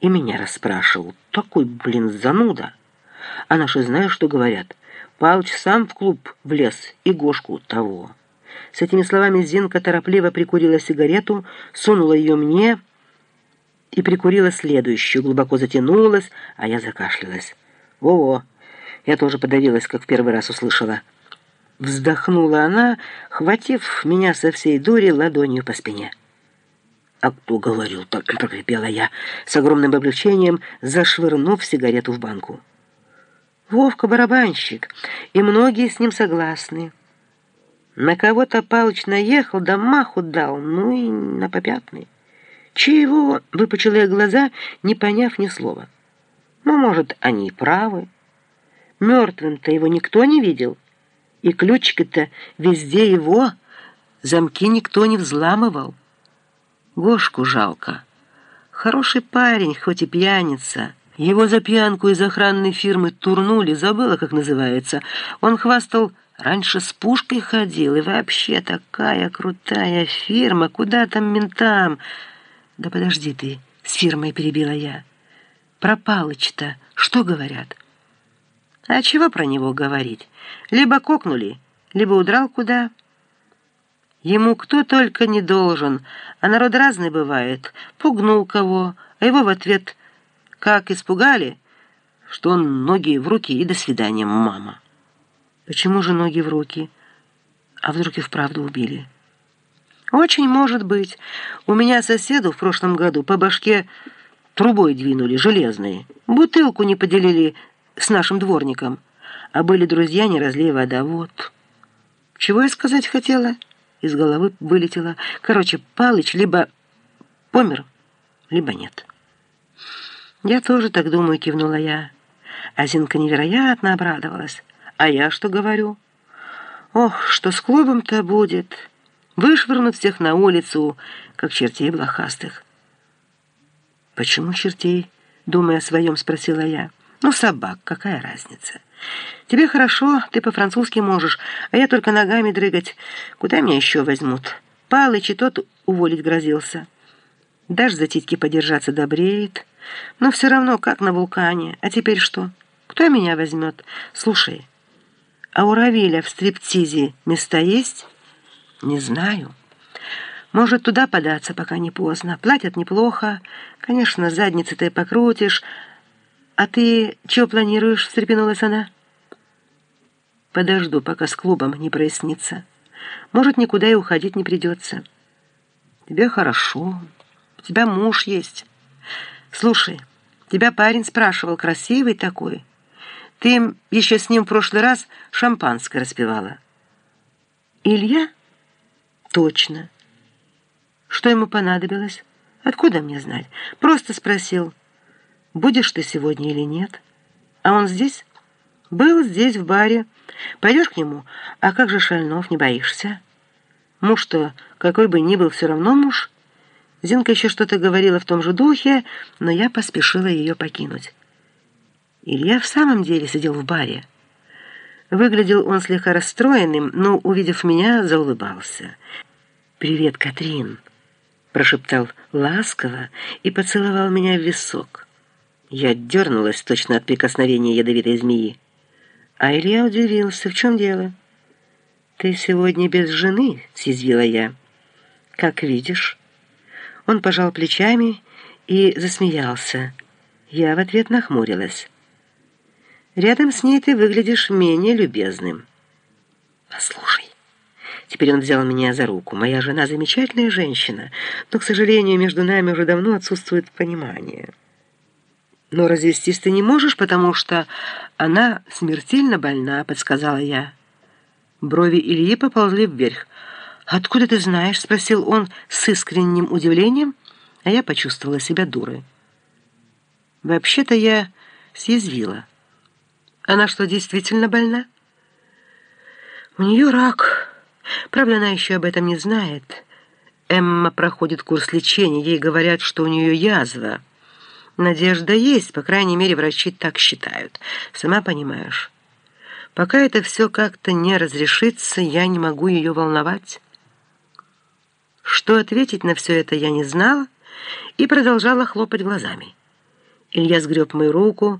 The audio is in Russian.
И меня расспрашивал. Такой, блин, зануда. А наши знаешь, что говорят? Палыч сам в клуб влез и Гошку того. С этими словами Зинка торопливо прикурила сигарету, сунула ее мне и прикурила следующую, глубоко затянулась, а я закашлялась. «Во-во!» Я тоже подавилась, как в первый раз услышала. Вздохнула она, хватив меня со всей дури ладонью по спине. «А кто говорил так?» — прокрепела я, с огромным облегчением, зашвырнув сигарету в банку. «Вовка барабанщик, и многие с ним согласны. На кого-то Палыч наехал, да маху дал, ну и на попятный. Чего?» — выпучила я глаза, не поняв ни слова. «Ну, может, они и правы. Мертвым-то его никто не видел, и ключик-то везде его, замки никто не взламывал». Гошку жалко. Хороший парень, хоть и пьяница. Его за пьянку из охранной фирмы турнули, забыла, как называется. Он хвастал, раньше с пушкой ходил, и вообще такая крутая фирма, куда там ментам? Да подожди ты, с фирмой перебила я. Про Палыч-то что говорят? А чего про него говорить? Либо кокнули, либо удрал куда Ему кто только не должен, а народ разный бывает. Пугнул кого, а его в ответ как испугали, что он ноги в руки и до свидания, мама. Почему же ноги в руки? А вдруг и вправду убили? Очень может быть. У меня соседу в прошлом году по башке трубой двинули, железные. Бутылку не поделили с нашим дворником. А были друзья, не разлей вода. Вот. Чего я сказать хотела?» Из головы вылетело. Короче, Палыч либо помер, либо нет. «Я тоже так думаю», — кивнула я. А Зинка невероятно обрадовалась. «А я что говорю?» «Ох, что с клубом-то будет! Вышвырнут всех на улицу, как чертей блохастых». «Почему чертей?» — думая о своем, спросила я. «Ну, собак, какая разница?» Тебе хорошо, ты по-французски можешь, а я только ногами дрыгать. Куда меня еще возьмут? Палыч и тот уволить грозился. Дашь за титьки подержаться добреет. Но все равно, как на вулкане. А теперь что? Кто меня возьмет? Слушай, а у Равиля в стриптизе места есть? Не знаю. Может, туда податься, пока не поздно. Платят неплохо. Конечно, задницы ты покрутишь, «А ты что планируешь?» — встрепенулась она. «Подожду, пока с клубом не прояснится. Может, никуда и уходить не придется. Тебе хорошо, у тебя муж есть. Слушай, тебя парень спрашивал, красивый такой. Ты еще с ним в прошлый раз шампанское распевала». «Илья?» «Точно. Что ему понадобилось? Откуда мне знать? Просто спросил» будешь ты сегодня или нет. А он здесь? Был здесь, в баре. Пойдешь к нему? А как же Шальнов, не боишься? Муж-то, какой бы ни был, все равно муж. Зинка еще что-то говорила в том же духе, но я поспешила ее покинуть. Илья в самом деле сидел в баре. Выглядел он слегка расстроенным, но, увидев меня, заулыбался. «Привет, Катрин!» — прошептал ласково и поцеловал меня в висок. Я дернулась точно от прикосновения ядовитой змеи. А Илья удивился. В чем дело? «Ты сегодня без жены?» — съязвила я. «Как видишь». Он пожал плечами и засмеялся. Я в ответ нахмурилась. «Рядом с ней ты выглядишь менее любезным». «Послушай». Теперь он взял меня за руку. «Моя жена замечательная женщина, но, к сожалению, между нами уже давно отсутствует понимание». «Но развестись ты не можешь, потому что она смертельно больна», — подсказала я. Брови Ильи поползли вверх. «Откуда ты знаешь?» — спросил он с искренним удивлением, а я почувствовала себя дурой. «Вообще-то я съязвила. Она что, действительно больна?» «У нее рак. Правда, она еще об этом не знает. Эмма проходит курс лечения, ей говорят, что у нее язва». Надежда есть, по крайней мере, врачи так считают. Сама понимаешь. Пока это все как-то не разрешится, я не могу ее волновать. Что ответить на все это я не знала и продолжала хлопать глазами. Илья сгреб мою руку,